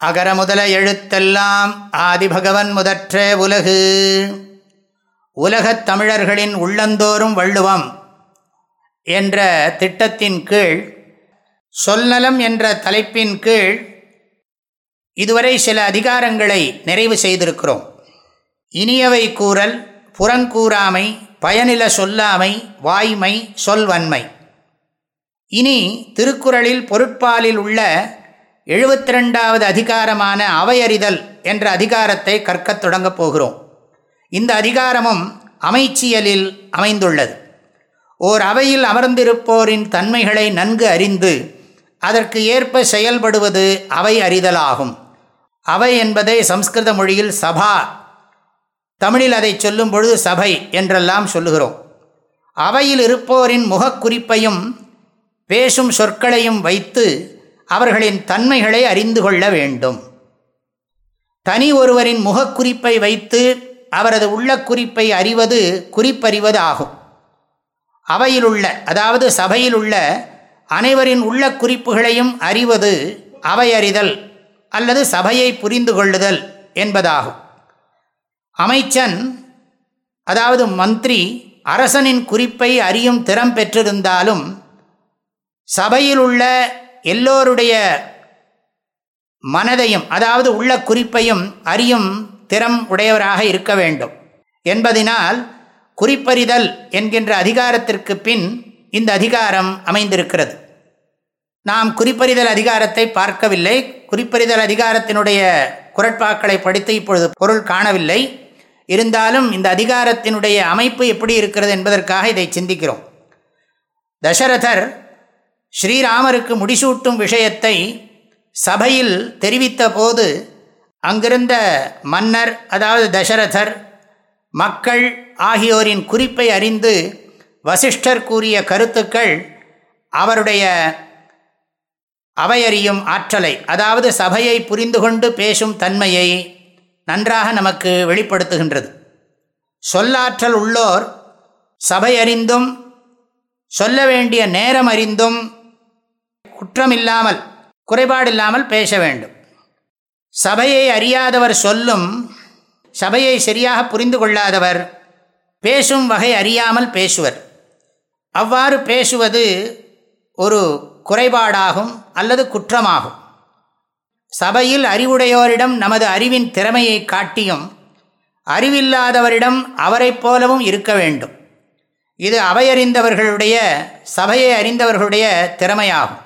அகர முதல எழுத்தெல்லாம் ஆதிபகவன் முதற்றே உலகு. உலகத் தமிழர்களின் உள்ளந்தோறும் வள்ளுவம் என்ற திட்டத்தின் கீழ் சொல்நலம் என்ற தலைப்பின் கீழ் இதுவரை சில அதிகாரங்களை நிறைவு செய்திருக்கிறோம். இனியவை கூறல் புறங்கூறாமை பயனில சொல்லாமை வாய்மை சொல்வன்மை. இனி திருக்குறளில் பொருட்பாலில் உள்ள எழுபத்தி ரெண்டாவது அதிகாரமான அவையறிதல் என்ற அதிகாரத்தை கற்கத் தொடங்கப் போகிறோம். இந்த அதிகாரமும் அமைச்சியலில் அமைந்துள்ளது. ஓர் அவையில் அமர்ந்திருப்போரின் தன்மைகளை நன்கு அறிந்து அதற்கு ஏற்ப செயல்படுவது அவை அறிதலாகும். அவை என்பதை சம்ஸ்கிருத மொழியில் சபா தமிழில் அதை சொல்லும் பொழுது சபை என்றெல்லாம் சொல்லுகிறோம். அவையில் இருப்போரின் முகக்குறிப்பையும் பேசும் சொற்களையும் வைத்து அவர்களின் தன்மைகளை அறிந்து கொள்ள வேண்டும். தனி ஒருவரின் முகக்குறிப்பை வைத்து அவரது உள்ள குறிப்பை அறிவது குறிப்பறிவது ஆகும் அவையிலுள்ள அதாவது சபையில் உள்ள அனைவரின் உள்ள குறிப்புகளையும் அறிவது அவையறிதல் அல்லது சபையை புரிந்து கொள்ளுதல் என்பதாகும். அமைச்சன் அதாவது மந்திரி அரசனின் குறிப்பை அறியும் திறம் பெற்றிருந்தாலும் சபையில் உள்ள எல்லோருடைய மனதையும் அதாவது உள்ள குறிப்பையும் அறியும் திறம் உடையவராக இருக்க வேண்டும். என்பதனால் குறிப்பறிதல் என்கின்ற அதிகாரத்திற்கு பின் இந்த அதிகாரம் அமைந்திருக்கிறது. நாம் குறிப்பறிதல் அதிகாரத்தை பார்க்கவில்லை. குறிப்பறிதல் அதிகாரத்தினுடைய குரட்பாக்களை படித்து இப்பொழுது பொருள் காணவில்லை. இருந்தாலும் இந்த அதிகாரத்தினுடைய அமைப்பு எப்படி இருக்கிறது என்பதற்காக இதை சிந்திக்கிறோம். தசரதர் ஸ்ரீராமருக்கு முடிசூட்டும் விஷயத்தை சபையில் தெரிவித்த போது அங்கிருந்த மன்னர் அதாவது தசரதர் மக்கள் ஆகியோரின் குறிப்பை அறிந்து வசிஷ்டர் கூறிய கருத்துக்கள் அவருடைய அவையறியும் ஆற்றலை அதாவது சபையை புரிந்து கொண்டு பேசும் தன்மையை நன்றாக நமக்கு வெளிப்படுத்துகின்றது. சொல்லாற்றல் உள்ளோர் சபையறிந்தும் சொல்ல வேண்டிய நேரம் அறிந்தும் குற்றமில்லாமல் குறைபாடில்லாமல் பேச வேண்டும். சபையை அறியாதவர் சொல்லும் சபையை சரியாக புரிந்து கொள்ளாதவர் பேசும் வகை அறியாமல் பேசுவர். அவ்வாறு பேசுவது ஒரு குறைபாடாகும் அல்லது குற்றமாகும். சபையில் அறிவுடையோரிடம் நமது அறிவின் திறமையை காட்டியும் அறிவில்லாதவரிடம் அவரைப் போலவும் இருக்க வேண்டும். இது அவையறிந்தவர்களுடைய சபையை அறிந்தவர்களுடைய திறமையாகும்.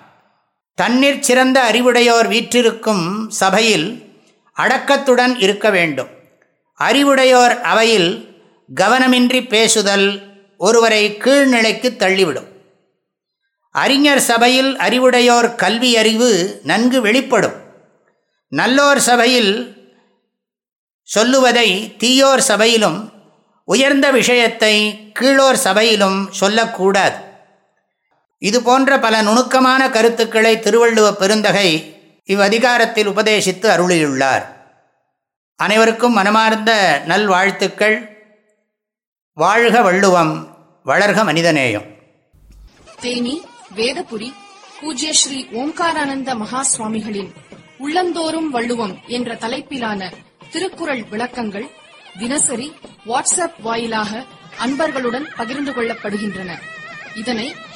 தண்ணீர் சிறந்த அறிவுடையோர் வீற்றிருக்கும் சபையில் அடக்கத்துடன் இருக்க வேண்டும். அறிவுடையோர் அவையில் கவனமின்றி பேசுதல் ஒருவரை கீழ்நிலைக்கு தள்ளிவிடும். அறிஞர் சபையில் அறிவுடையோர் கல்வி அறிவு நன்கு வெளிப்படும். நல்லோர் சபையில் சொல்லுவதை தீயோர் சபையிலும் உயர்ந்த விஷயத்தை கீழோர் சபையிலும் சொல்லக்கூடாது. இது போன்ற பல நுணுக்கமான கருத்துக்களை திருவள்ளுவ பெருந்தகை இவ்வதிகாரத்தில் உபதேசித்து அருளியுள்ளார். அனைவருக்கும் மனமார்ந்த நல்வாழ்த்துக்கள். வாழ்க வள்ளுவம் வளர்க மனிதநேயம். தேனி வேதபுரி பூஜ்ய ஸ்ரீ ஓம்காரானந்த மகா சுவாமிகளின் உள்ளந்தோறும் வள்ளுவம் என்ற தலைப்பிலான திருக்குறள் விளக்கங்கள் தினசரி வாட்ஸ்அப் வாயிலாக அன்பர்களுடன் பகிர்ந்து கொள்ளப்படுகின்றன. இதனை